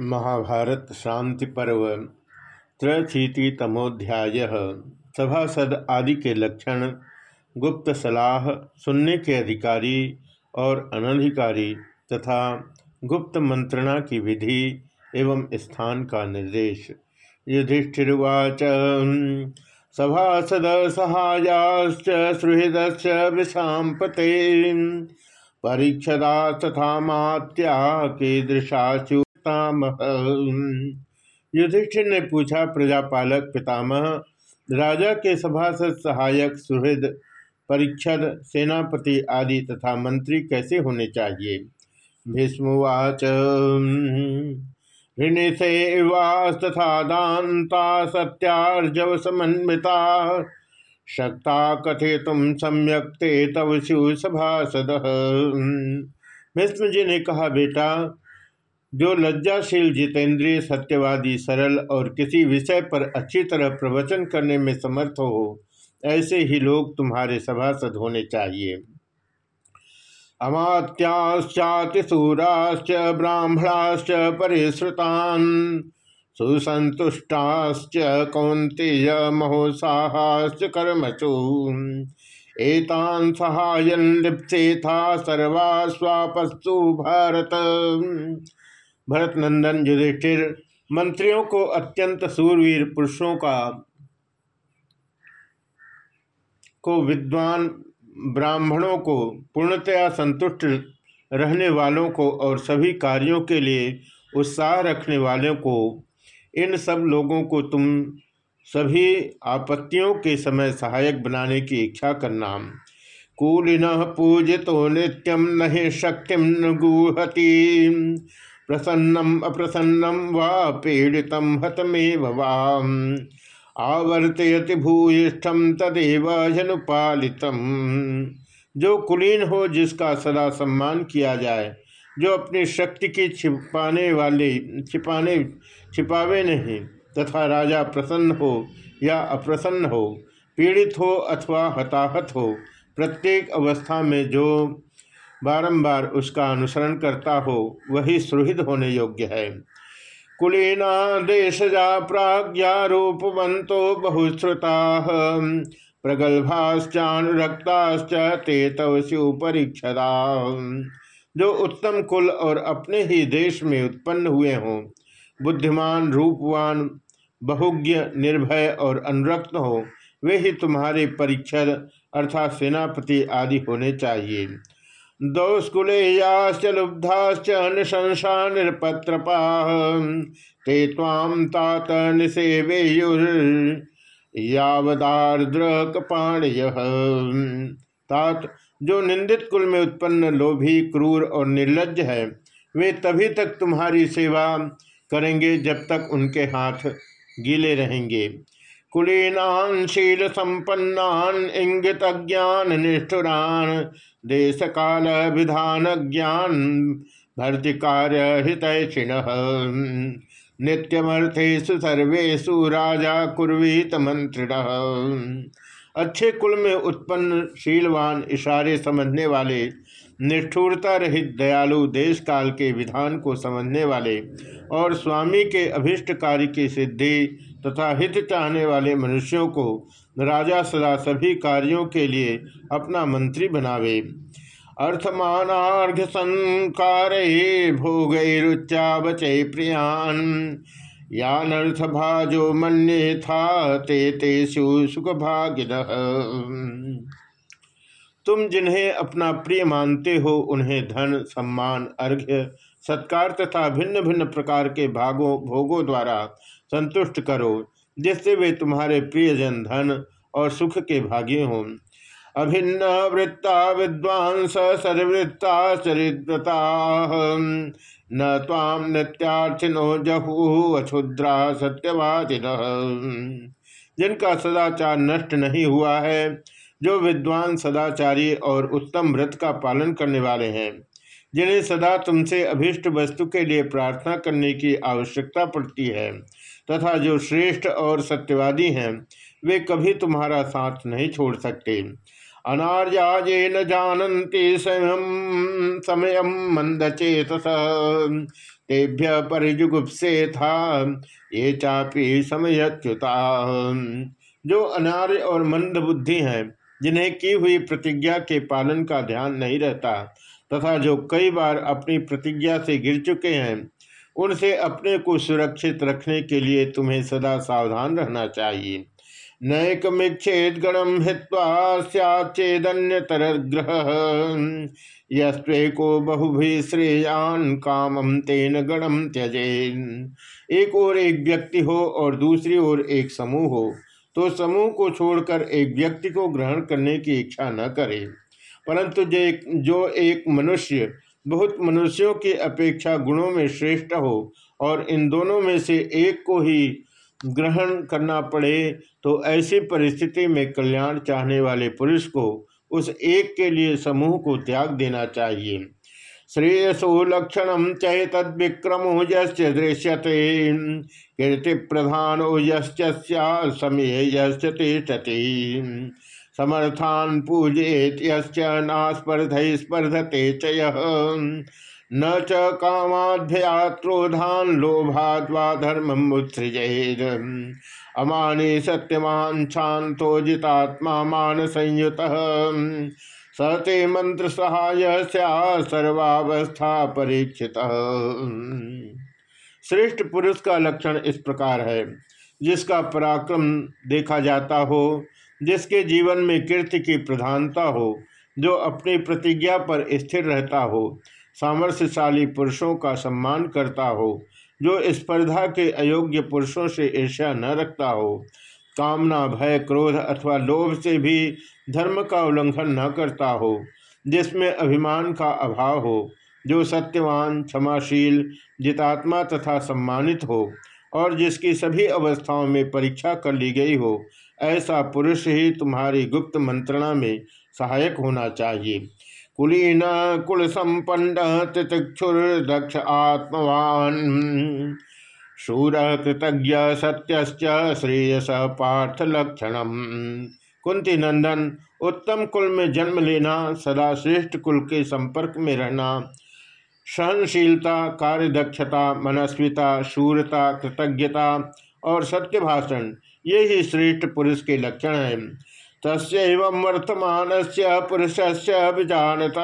महाभारत शांति पर्व त्रशीतितमोध्याय सभासद आदि के लक्षण, गुप्त सलाह सुनने के अधिकारी और अनधिकारी तथा गुप्त मंत्रणा की विधि एवं स्थान का निर्देश। युधिष्ठिर्वाच, सभासद सहायाश्च सुहृद विषापते परीक्षदा तथा मात्या कीदृशाचु युधिष्ठिर ने पूछा, प्रजापालक पितामह, राजा के सभासद सहायक, सुहृद परीक्षद सेनापति आदि तथा मंत्री कैसे होने चाहिए? भीष्मवाच ऋणिसेवास्तथा दाता सत्यार्जव समन्विता। शक्ता कथे तुम सम्यक तव शिव सभासद। भीष्म जी ने कहा, बेटा जो लज्जाशील जितेंद्रिय, सत्यवादी, सरल और किसी विषय पर अच्छी तरह प्रवचन करने में समर्थ हो, ऐसे ही लोग तुम्हारे सभासद होने चाहिए। अमात्याश्चातिशूराश्च ब्राह्मणाश्च, परिश्रुतान्, सुसंतुष्टाश्च, कौन्तेय महोत्साहाश्च कर्मसु। एतान् सहायन लिप्सेथा सर्वा स्वापस्तु भारत। भरत नंदन युधिष्ठिर, मंत्रियों को अत्यंत सूरवीर पुरुषों का, को विद्वान ब्राह्मणों को पूर्णतया संतुष्ट रहने वालों को और सभी कार्यों के लिए उत्साह रखने वालों को, इन सब लोगों को तुम सभी आपत्तियों के समय सहायक बनाने की इच्छा करना। कूलिन पूजितो नित्यम न शक्तिम गुहती। प्रसन्नम अप्रसन्नम व पीड़ित हतमेव वाम। आवर्तयति भूयिष्ठम तदेव जनुपालित जो कुलीन हो, जिसका सदा सम्मान किया जाए, जो अपनी शक्ति की छिपाने वाले, छिपाने, छिपावे नहीं, तथा राजा प्रसन्न हो या अप्रसन्न हो, पीड़ित हो अथवा हताहत हो, प्रत्येक अवस्था में जो बारंबार उसका अनुसरण करता हो, वही सुहृद होने योग्य है। कुलीना देशजा प्राज्ञा रूपवंतो बहुश्रुता प्रगल्भाश्चानुरक्ताश्च ते तव जो उत्तम कुल और अपने ही देश में उत्पन्न हुए हों, बुद्धिमान, रूपवान, बहुज्ञ, निर्भय और अनुरक्त हो, वे ही तुम्हारे परीक्षद अर्थात सेनापति आदि होने चाहिए। दौस्कुलेयाश्च लुब्धाश्च निशंसा निरपत्रपा ते ताम तात निषेवेयुर्यावदार्द्रकपाणय तात, जो निंदित कुल में उत्पन्न लोभी, क्रूर और निर्लज है, वे तभी तक तुम्हारी सेवा करेंगे जब तक उनके हाथ गीले रहेंगे। कुलीनान शील संपन्नान इंगित ज्ञान निष्ठुरान देश काल विधान ज्ञान भर्तिकार्य हितैषिण नित्यमर्थेषु सर्वेशु राजा कुर्वीत मंत्रिण। अच्छे कुल में उत्पन्न शीलवान इशारे समझने वाले, निष्ठुरता रहित दयालु देश काल के विधान को समझने वाले और स्वामी के अभिष्ट कार्य की सिद्धि तथा हित चाहने वाले मनुष्यों को राजा सदा सभी कार्यों के लिए अपना मंत्री बनावे। अर्थमानार्घ संकार भोगैरुच्चा बचे प्रियान। यानर्थ भाजो मन्ये था ते तेषु सुख भागिन तुम जिन्हें अपना प्रिय मानते हो, उन्हें धन, सम्मान, अर्घ्य सत्कार तथा भिन्न भिन्न प्रकार के भागों, भोगों द्वारा संतुष्ट करो, जिससे वे तुम्हारे प्रियजन धन और सुख के भागी हों। अभिन्न वृत्ता विद्वांस सर्वृत्ता चरित्रता। न ताम नित्यार्थिनो जहू अक्षुद्रा सत्यवादिन जिनका सदाचार नष्ट नहीं हुआ है, जो विद्वान सदाचारी और उत्तम व्रत का पालन करने वाले हैं जिन्हें सदा तुमसे अभिष्ट वस्तु के लिए प्रार्थना करने की आवश्यकता पड़ती है, तथा जो श्रेष्ठ और सत्यवादी हैं, वे कभी तुम्हारा साथ नहीं छोड़ सकते। अनार्याजे न जानती स्वयं समय मंदचेतस, तेभ्य परिजुगुप्से था ये चापी समयच्युता। जो अनार्य और मंद बुद्धि हैं, जिन्हें की हुई प्रतिज्ञा के पालन का ध्यान नहीं रहता तथा जो कई बार अपनी प्रतिज्ञा से गिर चुके हैं, उनसे अपने को सुरक्षित रखने के लिए तुम्हें सदा सावधान रहना चाहिए। नैकमीक्षेद गणम हित्वा सैदन्यतर ग्रह यस्वेको बहुभी श्रेयान कामम तेन गणम त्यजे एक और एक व्यक्ति हो और दूसरी ओर एक समूह हो तो समूह को छोड़कर एक व्यक्ति को ग्रहण करने की इच्छा न करे। परंतु जो जो एक मनुष्य बहुत मनुष्यों की अपेक्षा गुणों में श्रेष्ठ हो और इन दोनों में से एक को ही ग्रहण करना पड़े तो ऐसी परिस्थिति में कल्याण चाहने वाले पुरुष को उस एक के लिए समूह को त्याग देना चाहिए। श्रेयसो लक्षण चय तद विक्रमो दृश्यते कीर्ति प्रधान तिष्ठति। समर्थान पूजेत नास्पर्ध स्पर्धते च न च कामाध्यात्रोधान लोभाद्वा धर्म उत्सृजेद अमानी सत्यमान शांतो जितात्मा मान संयुत सते मंत्र सहाय सर्वावस्था परीक्षित। श्रेष्ठ पुरुष का लक्षण इस प्रकार है, जिसका पराक्रम देखा जाता हो जिसके जीवन में कीर्ति की प्रधानता हो, जो अपनी प्रतिज्ञा पर स्थिर रहता हो, सामर्थ्यशाली पुरुषों का सम्मान करता हो, जो स्पर्धा के अयोग्य पुरुषों से ईर्ष्या न रखता हो, कामना, भय, क्रोध अथवा लोभ से भी धर्म का उल्लंघन न करता हो, जिसमें अभिमान का अभाव हो, जो सत्यवान, क्षमाशील, जितात्मा तथा सम्मानित हो, और जिसकी सभी अवस्थाओं में परीक्षा कर ली गई हो ऐसा पुरुष ही तुम्हारी गुप्त मंत्रणा में सहायक होना चाहिए। कुलीन कुल संपन्न तितिक्षुर्दक्ष आत्मवान। शूर कृतज्ञ सत्य श्रेयस पार्थ लक्षणम। कुंती नंदन, उत्तम कुल में जन्म लेना, सदा श्रेष्ठ कुल के संपर्क में रहना। सहनशीलता, कार्यदक्षता, मनस्विता, शूरता, कृतज्ञता और सत्य भाषण ये ही श्रेष्ठ पुरुष के लक्षण है। तस्व वर्तमान से पुरुष से विजानत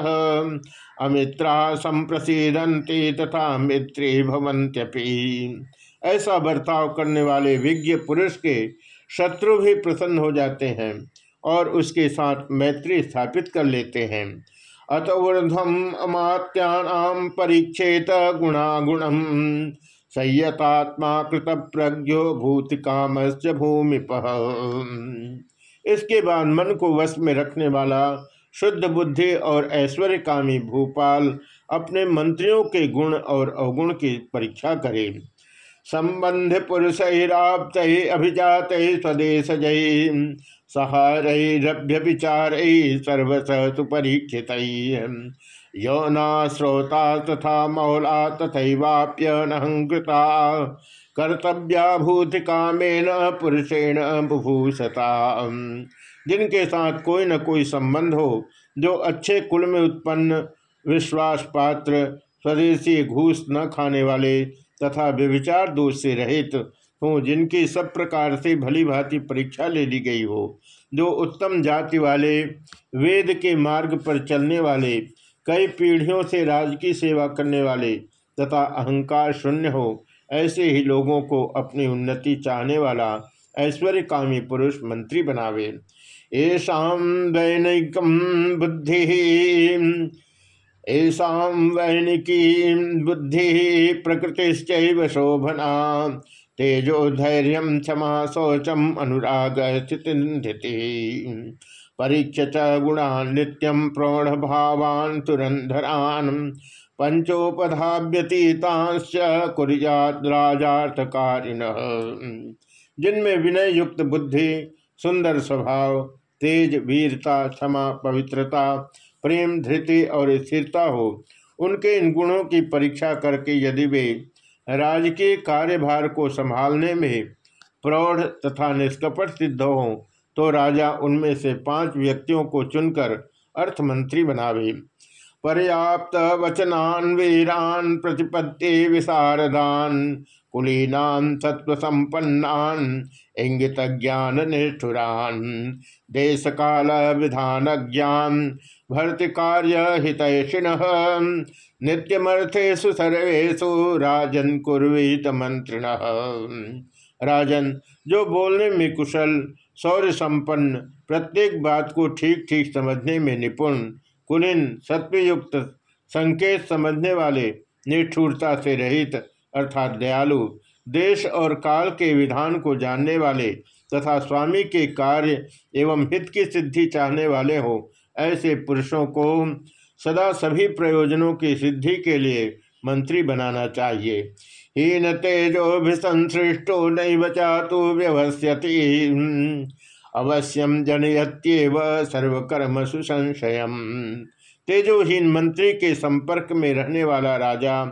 अमित्रा संप्रसिदंती तथा मित्री भवंत्यपि ऐसा बर्ताव करने वाले विज्ञ पुरुष के शत्रु भी प्रसन्न हो जाते हैं और उसके साथ मैत्री स्थापित कर लेते हैं। अत ऊर्धम अमात्याम परीक्षेत गुणागुणम। संयतात्मा कृत प्रज्ञो भूत काम भूमिप। इसके बाद मन को वश में रखने वाला शुद्ध बुद्धि और ऐश्वर्यकामी भूपाल अपने मंत्रियों के गुण और अवगुण की परीक्षा करे। संबंध पुरुषराप्त अभिजात स्वदेश जय सहारभ्य विचार सर्वस सुपरीक्षित यौना श्रोता तथा मौला तथैवाप्यनहंकृता कर्तव्याभूत कामेन पुरुषेण बुभूषता। जिनके साथ कोई न कोई संबंध हो, जो अच्छे कुल में उत्पन्न विश्वास पात्र स्वदेशी घूस न खाने वाले तथा व्यविचार दोष से रहित हो, जिनकी सब प्रकार से भली भांति परीक्षा ले ली गई हो, जो उत्तम जाति वाले वेद के मार्ग पर चलने वाले कई पीढ़ियों से राज की सेवा करने वाले तथा अहंकार शून्य हो, ऐसे ही लोगों को अपनी उन्नति चाहने वाला ऐश्वर्य कामी पुरुष मंत्री बनावे। ऐसा दैनिक बुद्धि ऐसा वैनिकी बुद्धि प्रकृतिश्चैव शोभना। तेजो धैर्य क्षमा शौचम अनुराग स्थिति परीक्ष च गुणान नित्यम प्रौढ़ भावान तुरंधरान पंचोपधाव्यतीतांश कुरियाद जिनमें विनय युक्त बुद्धि, सुंदर स्वभाव, तेज वीरता, क्षमा, पवित्रता, प्रेम, धृति और स्थिरता हो, उनके इन गुणों की परीक्षा करके यदि वे राजकीय कार्यभार को संभालने में प्रौढ़ तथा निष्कपट सिद्ध हों तो राजा उनमें से पाँच व्यक्तियों को चुनकर अर्थमंत्री बनावे। पर्याप्त वचनान, वीरान, प्रतिपत्ति, विशारदान, कुलीनान सत्व संपन्नान इंगित ज्ञान, निष्ठुरान देश काल विधान ज्ञान, भर्ति कार्य हितैषिण नित्यमर्थेशु सर्वेशु राजन कुर्वीत मंत्रिण राजन, जो बोलने में कुशल शौर्य संपन्न, प्रत्येक बात को ठीक ठीक समझने में निपुण, कुलीन, सत्वयुक्त, संकेत समझने वाले, निष्ठुरता से रहित, अर्थात दयालु, देश और काल के विधान को जानने वाले तथा स्वामी के कार्य एवं हित की सिद्धि चाहने वाले हो, ऐसे पुरुषों को सदा सभी प्रयोजनों की सिद्धि के लिए मंत्री बनाना चाहिए। हीन तेजोभिसंसृष्टो नैव चातु व्यवस्यति। अवश्यम जनयत्येव सर्वकर्म सुसंशय तेजोहीन मंत्री के संपर्क में रहने वाला राजा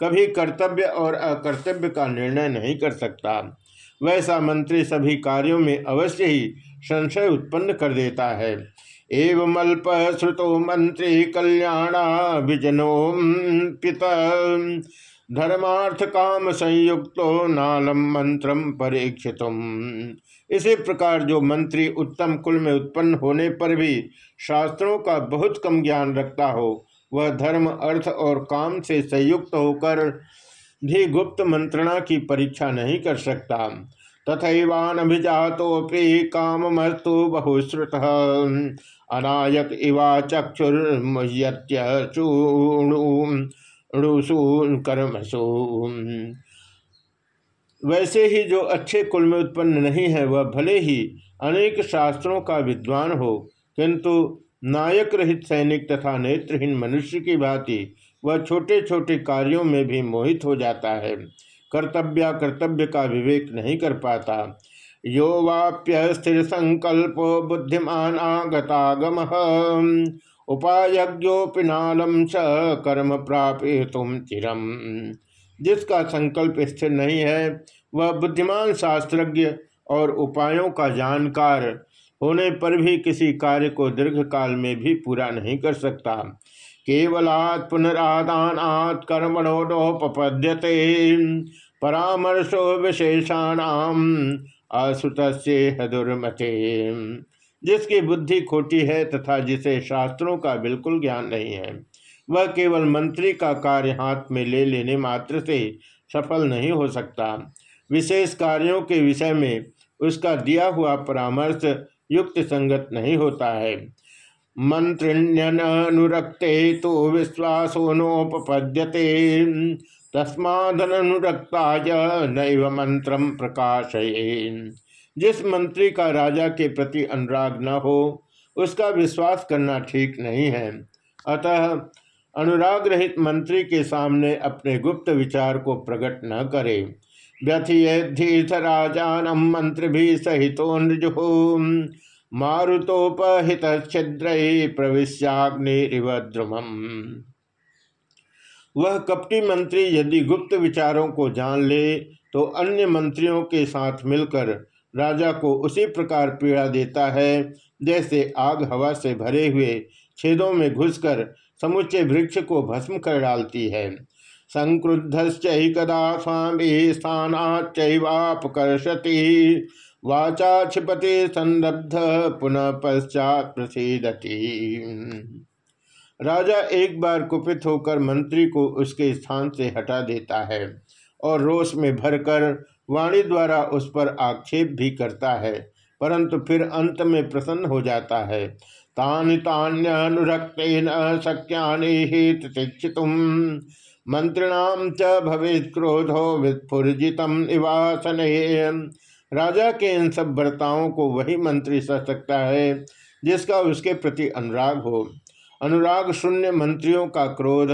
कभी कर्तव्य और अकर्तव्य का निर्णय नहीं कर सकता। वैसा मंत्री सभी कार्यों में अवश्य ही संशय उत्पन्न कर देता है। एवं अल्प श्रुतो मंत्री कल्याणा विजनो पिता। धर्मार्थ काम संयुक्त नालम मंत्रम परीक्षित इसी प्रकार जो मंत्री उत्तम कुल में उत्पन्न होने पर भी शास्त्रों का बहुत कम ज्ञान रखता हो, वह धर्म, अर्थ और काम से संयुक्त होकर भी गुप्त मंत्रणा की परीक्षा नहीं कर सकता। तथैवानभिजातोपि काममस्तु बहुश्रुत। अनायक इवा चक्षुर्मुह्यत्य कर्मसु वैसे ही जो अच्छे कुल में उत्पन्न नहीं है, वह भले ही अनेक शास्त्रों का विद्वान हो, किंतु नायक रहित सैनिक तथा नेत्रहीन मनुष्य की भांति वह छोटे छोटे कार्यों में भी मोहित हो जाता है। कर्तव्य कर्तव्य का विवेक नहीं कर पाता। यो वाप्य स्थिर संकल्प बुद्धिमान आगतागम। उपायोपिनालम च कर्म प्राप्य तुम चिरम। जिसका संकल्प स्थिर नहीं है, वह बुद्धिमान शास्त्रज्ञ और उपायों का जानकार होने पर भी किसी कार्य को दीर्घ काल में भी पूरा नहीं कर सकता। केवलात् पुनरादानात् कर्मणोपद्यते परामर्शो विशेषाणाम असुत दुर्मते। जिसकी बुद्धि खोटी है तथा जिसे शास्त्रों का बिल्कुल ज्ञान नहीं है, वह केवल मंत्री का कार्य हाथ में ले लेने मात्र से सफल नहीं हो सकता। विशेष कार्यों के विषय में उसका दिया हुआ परामर्श युक्त संगत नहीं होता है। मंत्रिण्यनुरक्ते तो विश्वासो नोपद्यते तस्मादनुरक्ताय नैव मंत्र प्रकाश जिस मंत्री का राजा के प्रति अनुराग न हो, उसका विश्वास करना ठीक नहीं है। अतः अनुराग रहित मंत्री के सामने अपने गुप्त विचार को प्रकट न करे। व्यथियधीथ राजानम मंत्र भी मारुतोपहित छिद्र प्रविश्याग्निरिवद्रुम वह कपटी मंत्री यदि गुप्त विचारों को जान ले तो अन्य मंत्रियों के साथ मिलकर राजा को उसी प्रकार पीड़ा देता है। जैसे आग हवा से भरे हुए छेदों में घुसकर समुचे वृक्ष को भस्म कर डालती है। संक्रुद्धश्चैकदा स्वामी स्थानाच्चैवापकर्षति। वाचा क्षिपति संरब्ध पुनः पश्चात प्रसिदति। राजा एक बार कुपित होकर मंत्री को उसके स्थान से हटा देता है और रोष में भरकर वाणी द्वारा उस पर आक्षेप भी करता है, परंतु फिर अंत में प्रसन्न हो जाता है। तानि तान्यनुरक्तेन शक्यानि हित मंत्रिणाम च भवित क्रोधो विस्फुर्जितम इवासन राजा के इन सब वर्ताओं को वही मंत्री सह सकता है, जिसका उसके प्रति अनुराग हो। अनुराग शून्य मंत्रियों का क्रोध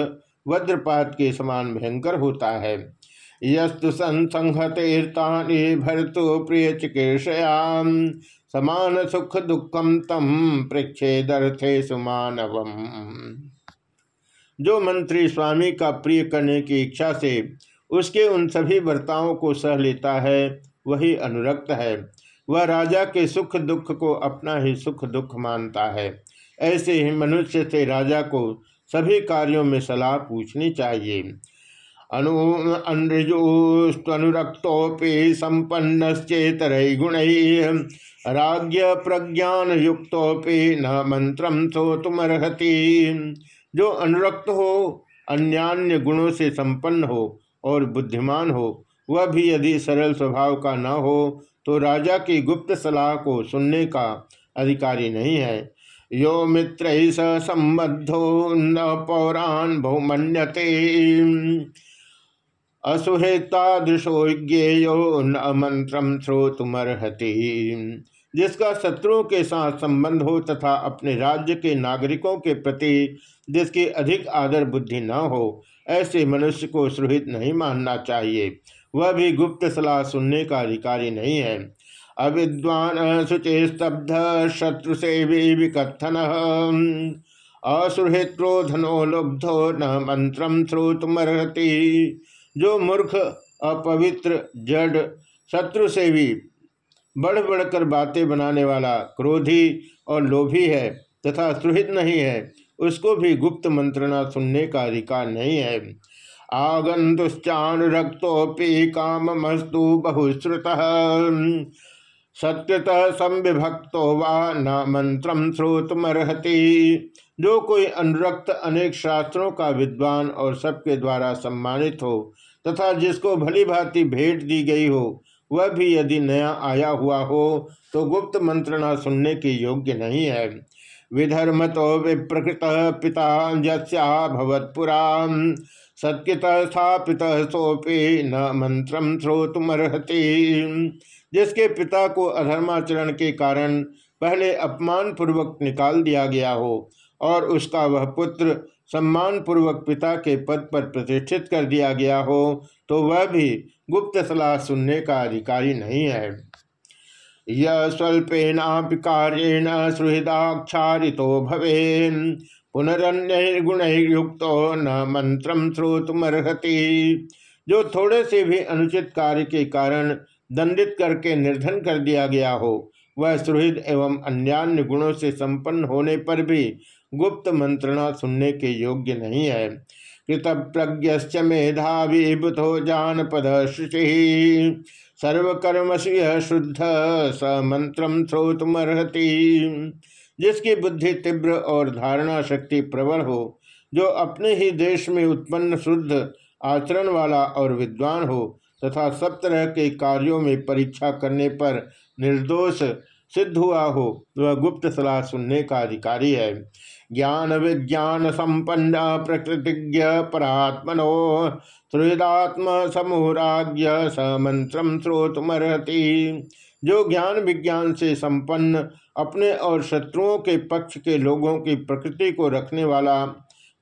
वज्रपात के समान भयंकर होता है। यस्तु संसंहतेर्तानि भरतु प्रिय चिकीर्षयाम समान सुख दुखम तम पृक्षेदर्थे सुमानवम। जो मंत्री स्वामी का प्रिय करने की इच्छा से उसके उन सभी वर्ताओं को सह लेता है, वही अनुरक्त है। वह राजा के सुख दुख को अपना ही सुख दुख मानता है। ऐसे ही मनुष्य से राजा को सभी कार्यों में सलाह पूछनी चाहिए। अनु अनुरक्तोपि संपन्नश्चेतर गुण राज्य प्रज्ञान युक्तोपि न मंत्र सोतुमर्हति। जो अनुरक्त हो अन्यान्य गुणों से संपन्न हो और बुद्धिमान हो, वह भी यदि सरल स्वभाव का न हो तो राजा की गुप्त सलाह को सुनने का अधिकारी नहीं है। यो मित्र स संबद्धो न पौराण बहुमन्यते। असुहेतादृशो ज्ञेयो न मंत्रम श्रोतुमर्हति। जिसका शत्रुओं के साथ संबंध हो तथा अपने राज्य के नागरिकों के प्रति जिसकी अधिक आदर बुद्धि न हो, ऐसे मनुष्य को सुहित नहीं मानना चाहिए। वह भी गुप्त सलाह सुनने का अधिकारी नहीं है। अविद्वान शुचे स्तब्ध शत्रु से भी विकथन असुहृत्रोधनो लुब्धो न मंत्र श्रोतमर्हति। जो मूर्ख, अपवित्र, जड़, शत्रु से भी बढ़ बढ़कर बातें बनाने वाला क्रोधी और लोभी है तथा सुहित नहीं है, उसको भी गुप्त मंत्रणा सुनने का अधिकार नहीं है। आगंतुश्चानुरक्तोपि काम मस्तु बहुश्रुत। सत्यतः संविभक्तो वा न मंत्र श्रोतमर्हति। जो कोई अनुरक्त अनेक शास्त्रों का विद्वान और सबके द्वारा सम्मानित हो तथा जिसको भली भांति भेंट दी गई हो, वह भी यदि नया आया हुआ हो तो गुप्त मंत्रणा सुनने के योग्य नहीं है। विधर्म तो विप्रकृत पिता यवत्पुरा सत्कृत स्थापित सोपे न मंत्र श्रोतमर्हति। जिसके पिता को अधर्माचरण के कारण पहले अपमान पूर्वक निकाल दिया गया हो, और उसका वह पुत्र सम्मान पूर्वक पिता के पद पर प्रतिष्ठित कर दिया गया हो तो वह भी गुप्त सलाह सुनने का अधिकारी नहीं है। यह स्वल्पेनापि कार्येण सुहृदाक्षारितो भवेन पुनरन्य गुण युक्त न मंत्र श्रोतमर्हति। जो थोड़े से भी अनुचित कार्य के कारण दंडित करके निर्धन कर दिया गया हो, वह सुहृद एवं अन्यान्य गुणों से संपन्न होने पर भी गुप्त मंत्रणा सुनने के योग्य नहीं है। कृत प्रज्ञ मेधावी बुधो जानपद शुचि। सर्वकर्मशि शुद्ध स मंत्र श्रोतमर्हति। जिसकी बुद्धि तीव्र और धारणा शक्ति प्रबल हो, जो अपने ही देश में उत्पन्न शुद्ध, आचरण वाला और विद्वान हो, तथा सब तरह के कार्यों में परीक्षा करने पर निर्दोष सिद्ध हुआ हो, वह गुप्त सलाह सुनने का अधिकारी है। ज्ञान विज्ञान संपन्न प्रकृतिज्ञ परात्मनो समूराज्ञ स मंत्र श्रोतमर्हति। जो ज्ञान विज्ञान से संपन्न, अपने और शत्रुओं के पक्ष के लोगों की प्रकृति को रखने वाला,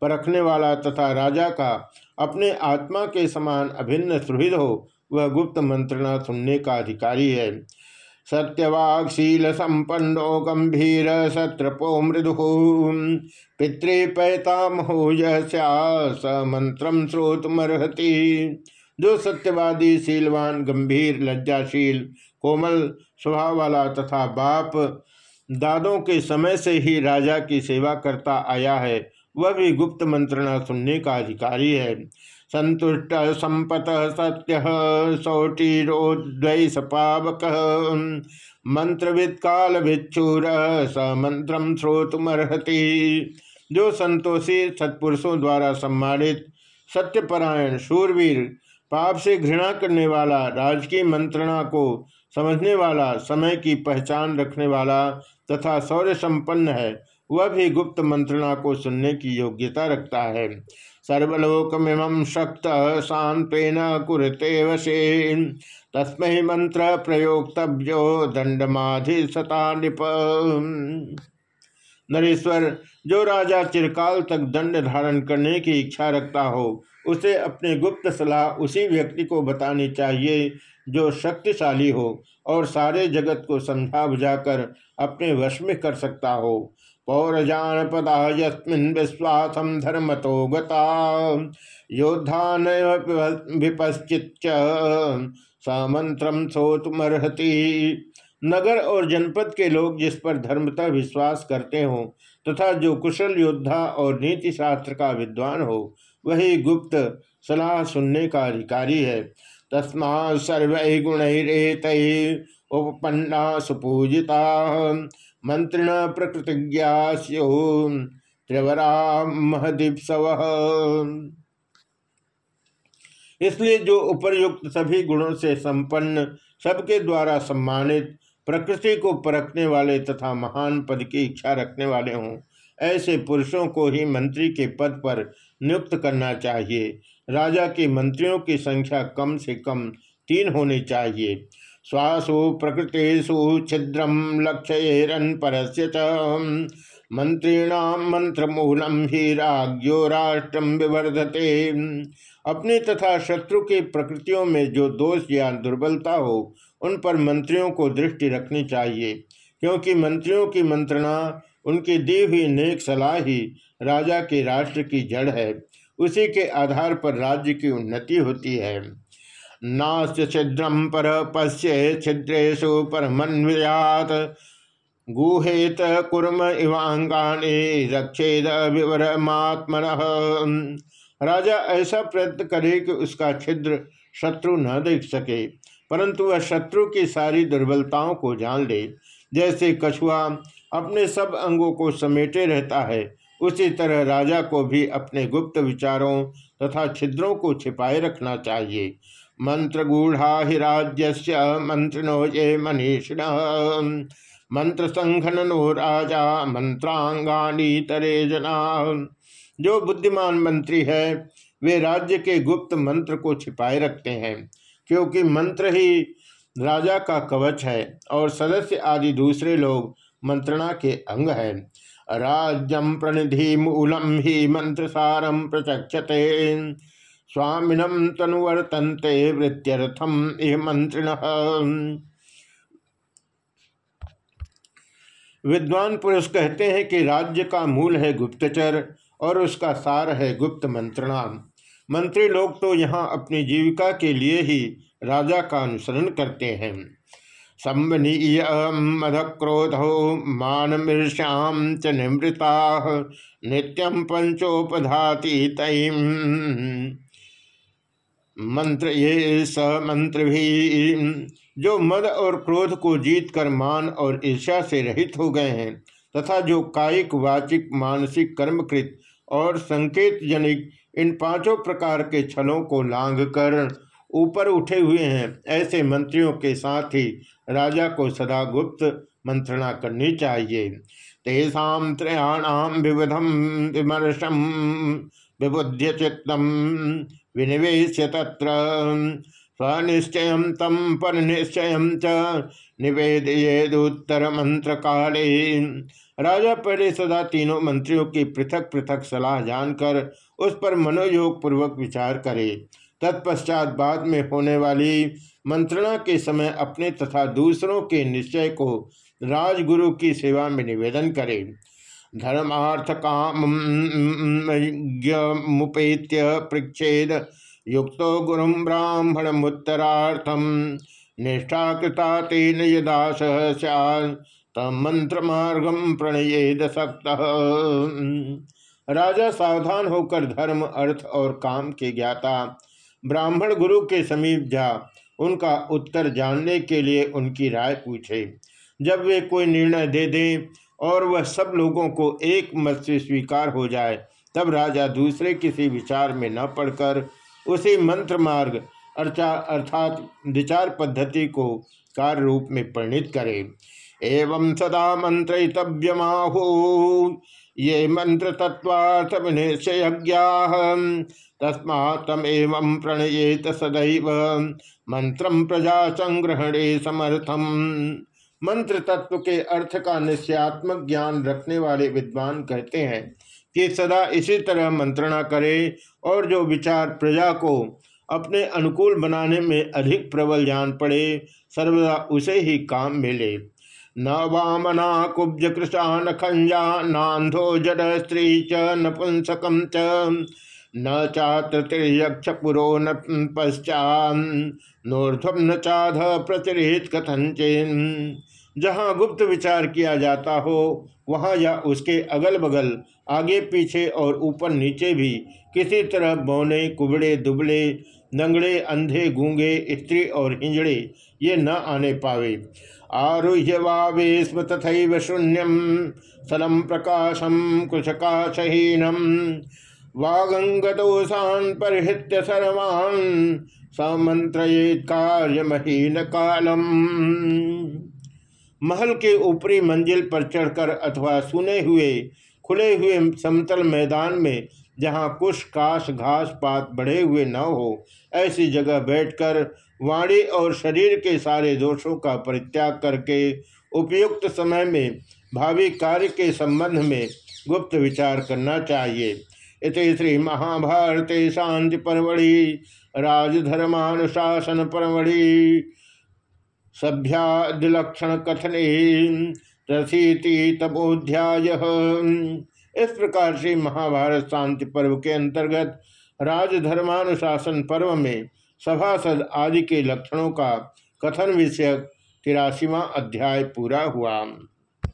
परखने वाला तथा राजा का अपने आत्मा के समान अभिन्न सुहृद हो, वह गुप्त मंत्रणा सुनने का अधिकारी है। सत्यवागशील संपन्नो गंभीर सत्रपो मृदु। पितृपैतामहो स मंत्र श्रोतमर्हति। जो सत्यवादी शीलवान, गंभीर, लज्जाशील, कोमल स्वभाव वाला तथा बाप दादों के समय से ही राजा की सेवा करता आया है। वह भी गुप्त मंत्रणा सुनने का अधिकारी है। संतुष्ट संपत सत्य सौटीरोद्वैस पावक मंत्रविद काल भिक्षुर स मंत्र श्रोतमर्हति। जो संतोषी सत्पुरुषों द्वारा सम्मानित सत्यपरायण शूरवीर, पाप से घृणा करने वाला, राजकीय मंत्रणा को समझने वाला, समय की पहचान रखने वाला तथा शौर्य संपन्न है, वह भी गुप्त मंत्रणा को सुनने की योग्यता रखता है। सर्वलोकमिम शक्त शांतेन कुरते वशे। तस्म मंत्र प्रयोक्तव्यो दंडमाधि सता निप नरेश्वर, जो राजा चिरकाल तक दंड धारण करने की इच्छा रखता हो, उसे अपने गुप्त सलाह उसी व्यक्ति को बतानी चाहिए जो शक्तिशाली हो और सारे जगत को समझा बुझाकर अपने वश में कर सकता हो। पौरजानपदा यस्मिन् विश्वासम धर्म तो गता योद्धा विपश्चित समंत्रम सोतमर्हति। नगर और जनपद के लोग जिस पर धर्मतः विश्वास करते हो, तथा जो कुशल योद्धा और नीति शास्त्र का विद्वान हो, वही गुप्त सलाह सुनने का अधिकारी है। तस्मा सर्व गुणरेत उपपन्ना सुपूजिता मंत्रिण प्रकृतिज्ञा त्रिवरा महदीपसव। इसलिए जो उपरयुक्त सभी गुणों से संपन्न, सबके द्वारा सम्मानित, प्रकृति को परखने वाले तथा महान पद की इच्छा रखने वाले हों, ऐसे पुरुषों को ही मंत्री के पद पर नियुक्त करना चाहिए। राजा के मंत्रियों की संख्या कम से कम तीन होनी चाहिए। श्वासु प्रकृतिषु छिद्रम लक्ष्यरन परस्य मंत्रीणाम मंत्र मूलम ही राज्यो राष्ट्रम विवर्धते। अपने तथा शत्रु की प्रकृतियों में जो दोष या दुर्बलता हो, उन पर मंत्रियों को दृष्टि रखनी चाहिए, क्योंकि मंत्रियों की मंत्रणा, उनकी दी हुई नेक सलाह ही राजा के राष्ट्र की जड़ है। उसी के आधार पर राज्य की उन्नति होती है। नास्य छिद्रम पर पश्य छिद्रेशु परमन्वयात। गुहेत कुर्म इवांगाने रक्षेद विवरमात्मन। राजा ऐसा प्रयत्न करे कि उसका छिद्र शत्रु न देख सके, परंतु वह शत्रु की सारी दुर्बलताओं को जान ले। जैसे कछुआ अपने सब अंगों को समेटे रहता है, उसी तरह राजा को भी अपने गुप्त विचारों तथा छिद्रों को छिपाए रखना चाहिए। मंत्र गूढ़ा ही राज्य मंत्रिनो ये मनीषिण। मंत्र संघन नो राजा मंत्रांगानी तरे जना। जो बुद्धिमान मंत्री है, वे राज्य के गुप्त मंत्र को छिपाए रखते हैं, क्योंकि मंत्र ही राजा का कवच है और सदस्य आदि दूसरे लोग मंत्रणा के अंग है। राज्यम प्रणिधि मूलम ही मंत्र सारम प्रचक्षते। स्वामिनम तनुवर्तनते वृत्थम यह मंत्रिण विद्वान पुरुष कहते हैं कि राज्य का मूल है गुप्तचर और उसका सार है गुप्त मंत्रणा। मंत्री लोग तो यहाँ अपनी जीविका के लिए ही राजा का अनुसरण करते हैं। संवनीय मद क्रोधो मृष्याम च निमृता नित्यम पंचोपधाति तईम मंत्र ये स मंत्र भी जो मद और क्रोध को जीत कर मान और ईर्षा से रहित हो गए हैं, तथा जो कायिक, वाचिक, मानसिक, कर्मकृत और संकेत जनिक इन पाँचों प्रकार के छलों को लांग कर ऊपर उठे हुए हैं, ऐसे मंत्रियों के साथ ही राजा को सदा गुप्त मंत्रणा करनी चाहिए। तेषा त्रयाणाम विविधम विमर्शम विबुद्ध चित्तम विनिवेश तत्र स्वनिश्चय तम पर निश्चय च निवेदयेदुत्तर मंत्र काले राजा पहले सदा तीनों मंत्रियों की पृथक पृथक सलाह जानकर उस पर मनोयोग पूर्वक विचार करे। तत्पश्चात बाद में होने वाली मंत्रणा के समय अपने तथा दूसरों के निश्चय को राजगुरु की सेवा में निवेदन करे। धर्मार्थ काम मुपेत्य पृछेद युक्त गुरु ब्राह्मण मुत्तरार्थम निष्ठा कृता तेन यदास तम मंत्र मार्गम प्रणयेद सक्त राजा सावधान होकर धर्म, अर्थ और काम के ज्ञाता, ब्राह्मण गुरु के समीप जा। उनका उत्तर जानने के लिए उनकी राय पूछे। जब वे कोई निर्णय दे दें और वह सब लोगों को एक मत से स्वीकार हो जाए, तब राजा दूसरे किसी विचार में न पढ़कर उसी मंत्र मार्ग अर्चा, अर्थात विचार पद्धति को कार्य रूप में परिणित करे। एवं सदा मंत्रितव्यमाहु ये मंत्र तत्वार्थ विनिश्चय तस्मा तम एवं प्रणयेत सदैव। मंत्र प्रजा संग्रहणे समर्थम। मंत्र तत्व के अर्थ का निश्चयात्मक ज्ञान रखने वाले विद्वान कहते हैं कि सदा इसी तरह मंत्रणा करे और जो विचार प्रजा को अपने अनुकूल बनाने में अधिक प्रबल जान पड़े, सर्वदा उसे ही काम मिले। न वामना कुब्ज कृषान खंजा, नांधो जड स्त्री च नपुंसकम च। न चात्र पुरो न पश्चा नोर्ध्व न चाध प्रचरित कथंचिन जहाँ गुप्त विचार किया जाता हो, वहाँ या उसके अगल बगल आगे पीछे और ऊपर नीचे भी किसी तरह बौने, कुबड़े, दुबले, नंगड़े, अंधे, गूँगे, स्त्री और हिंजड़े ये न आने पावे। आरुह्य वावेश्म तथा शून्यम सलम प्रकाशम कुशकाशहीनम वागंगतोषान परहित्य सर्वान् कार्य महीन कालम। महल के ऊपरी मंजिल पर चढ़कर अथवा सुने हुए, खुले हुए समतल मैदान में, जहाँ कुश काश घास पात बढ़े हुए न हो, ऐसी जगह बैठकर वाणी और शरीर के सारे दोषों का परित्याग करके, उपयुक्त समय में भावी कार्य के संबंध में गुप्त विचार करना चाहिए। इस श्री महाभारत शांति परवड़ी राजधर्मानुशासन परवड़ी सभ्यादिलक्षण कथने रसीति तपोध्याय इस प्रकार से महाभारत शांति पर्व के अंतर्गत राजधर्मानुशासन पर्व में सभासद आदि के लक्षणों का कथन विषयक तिरासीवा अध्याय पूरा हुआ।